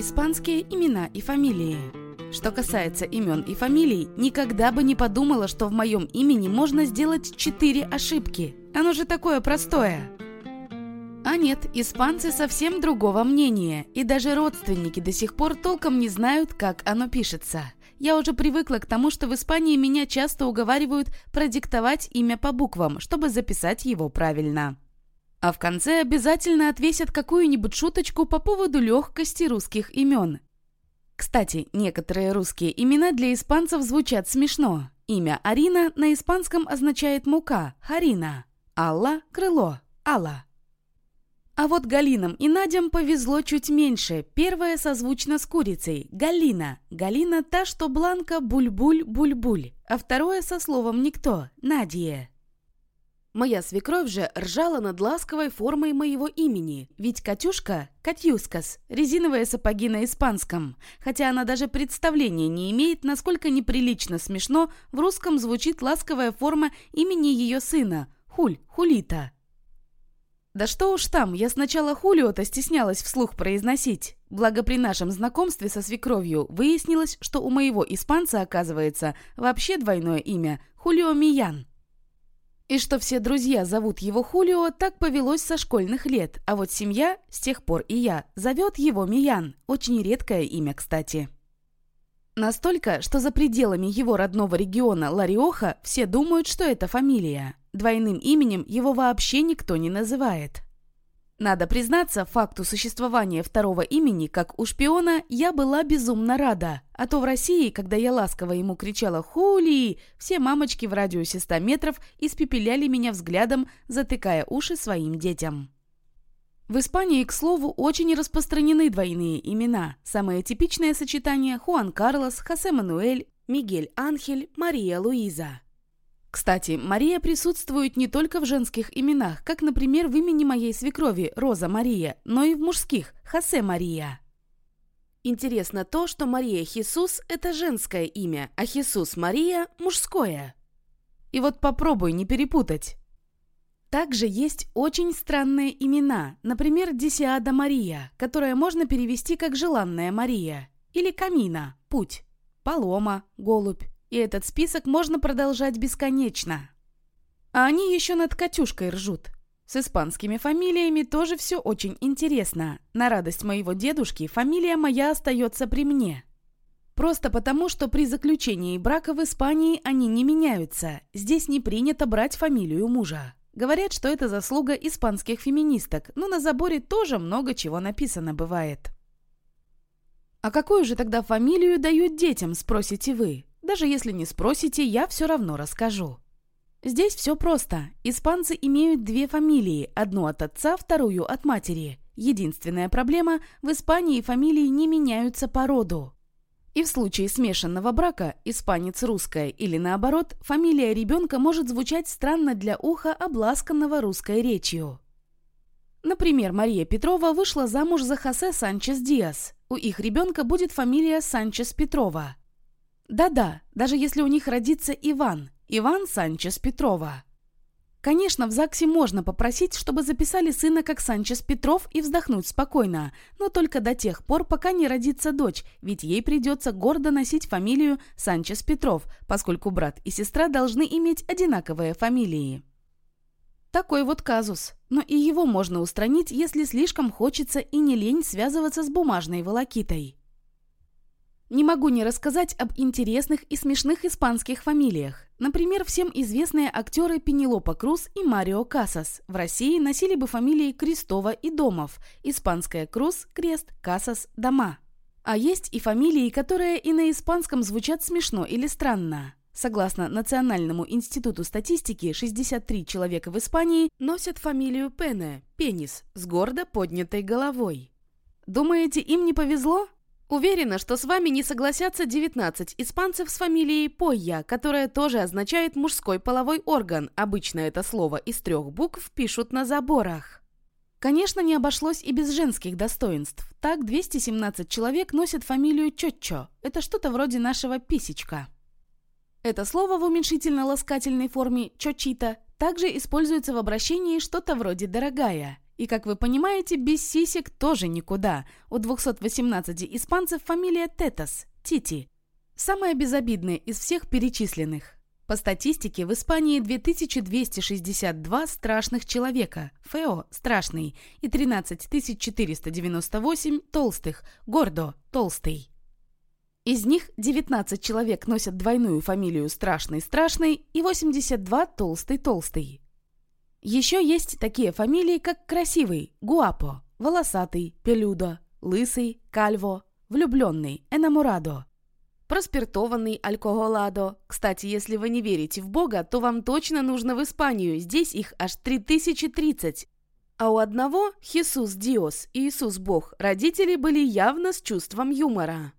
Испанские имена и фамилии. Что касается имен и фамилий, никогда бы не подумала, что в моем имени можно сделать четыре ошибки. Оно же такое простое. А нет, испанцы совсем другого мнения, и даже родственники до сих пор толком не знают, как оно пишется. Я уже привыкла к тому, что в Испании меня часто уговаривают продиктовать имя по буквам, чтобы записать его правильно. А в конце обязательно отвесят какую-нибудь шуточку по поводу легкости русских имен. Кстати, некоторые русские имена для испанцев звучат смешно. Имя Арина на испанском означает мука, харина. Алла – крыло, Алла. А вот Галинам и Надям повезло чуть меньше. Первая созвучна с курицей – Галина. Галина – та, что Бланка буль-буль-буль-буль. А второе со словом «никто» – Надия. Моя свекровь же ржала над ласковой формой моего имени, ведь Катюшка – Катюскас, резиновые сапоги на испанском, хотя она даже представления не имеет, насколько неприлично смешно в русском звучит ласковая форма имени ее сына – Хуль, Хулита. Да что уж там, я сначала Хулио-то стеснялась вслух произносить. Благо при нашем знакомстве со свекровью выяснилось, что у моего испанца, оказывается, вообще двойное имя – Хулио Миян. И что все друзья зовут его Хулио, так повелось со школьных лет, а вот семья, с тех пор и я, зовет его Миян. Очень редкое имя, кстати. Настолько, что за пределами его родного региона Лариоха все думают, что это фамилия. Двойным именем его вообще никто не называет. Надо признаться, факту существования второго имени, как у шпиона, я была безумно рада. А то в России, когда я ласково ему кричала «Хули!», все мамочки в радиусе 100 метров испепеляли меня взглядом, затыкая уши своим детям. В Испании, к слову, очень распространены двойные имена. Самое типичное сочетание – Хуан Карлос, Хосе Мануэль, Мигель Анхель, Мария Луиза. Кстати, Мария присутствует не только в женских именах, как, например, в имени моей свекрови Роза Мария, но и в мужских – Хосе Мария. Интересно то, что Мария Хисус – это женское имя, а Хисус Мария – мужское. И вот попробуй не перепутать. Также есть очень странные имена, например, Десиада Мария, которое можно перевести как «желанная Мария», или Камина – «путь», Палома – «голубь», и этот список можно продолжать бесконечно. А они еще над Катюшкой ржут. С испанскими фамилиями тоже все очень интересно. На радость моего дедушки фамилия моя остается при мне. Просто потому, что при заключении брака в Испании они не меняются. Здесь не принято брать фамилию мужа. Говорят, что это заслуга испанских феминисток, но на заборе тоже много чего написано бывает. А какую же тогда фамилию дают детям, спросите вы? Даже если не спросите, я все равно расскажу. Здесь все просто. Испанцы имеют две фамилии, одну от отца, вторую от матери. Единственная проблема – в Испании фамилии не меняются по роду. И в случае смешанного брака, испанец-русская или наоборот, фамилия ребенка может звучать странно для уха, обласканного русской речью. Например, Мария Петрова вышла замуж за Хосе Санчес Диас. У их ребенка будет фамилия Санчес Петрова. Да-да, даже если у них родится Иван, Иван Санчес Петрова. Конечно, в ЗАГСе можно попросить, чтобы записали сына как Санчес Петров и вздохнуть спокойно, но только до тех пор, пока не родится дочь, ведь ей придется гордо носить фамилию Санчес Петров, поскольку брат и сестра должны иметь одинаковые фамилии. Такой вот казус. Но и его можно устранить, если слишком хочется и не лень связываться с бумажной волокитой. Не могу не рассказать об интересных и смешных испанских фамилиях. Например, всем известные актеры Пенелопа Круз и Марио Касас. В России носили бы фамилии Крестова и Домов. Испанская Круз, Крест, Касас, Дома. А есть и фамилии, которые и на испанском звучат смешно или странно. Согласно Национальному институту статистики, 63 человека в Испании носят фамилию Пене – пенис, с гордо поднятой головой. Думаете, им не повезло? Уверена, что с вами не согласятся 19 испанцев с фамилией Пойя, которая тоже означает мужской половой орган. Обычно это слово из трех букв пишут на заборах. Конечно, не обошлось и без женских достоинств. Так, 217 человек носят фамилию Чотчо. Это что-то вроде нашего писечка. Это слово в уменьшительно-ласкательной форме «чочита» также используется в обращении что-то вроде «дорогая». И, как вы понимаете, без сисек тоже никуда. У 218 испанцев фамилия Тетас, Тити. Самая безобидная из всех перечисленных. По статистике, в Испании 2262 страшных человека, Фео – страшный, и 13498 толстых, Гордо – толстый. Из них 19 человек носят двойную фамилию Страшный-Страшный и 82 Толстый-Толстый. Еще есть такие фамилии, как Красивый, Гуапо, Волосатый, Пелюдо, Лысый, Кальво, Влюбленный, Энамурадо, Проспиртованный, Алькоголадо. Кстати, если вы не верите в Бога, то вам точно нужно в Испанию, здесь их аж 3030. А у одного, Хисус Диос, Иисус Бог, родители были явно с чувством юмора.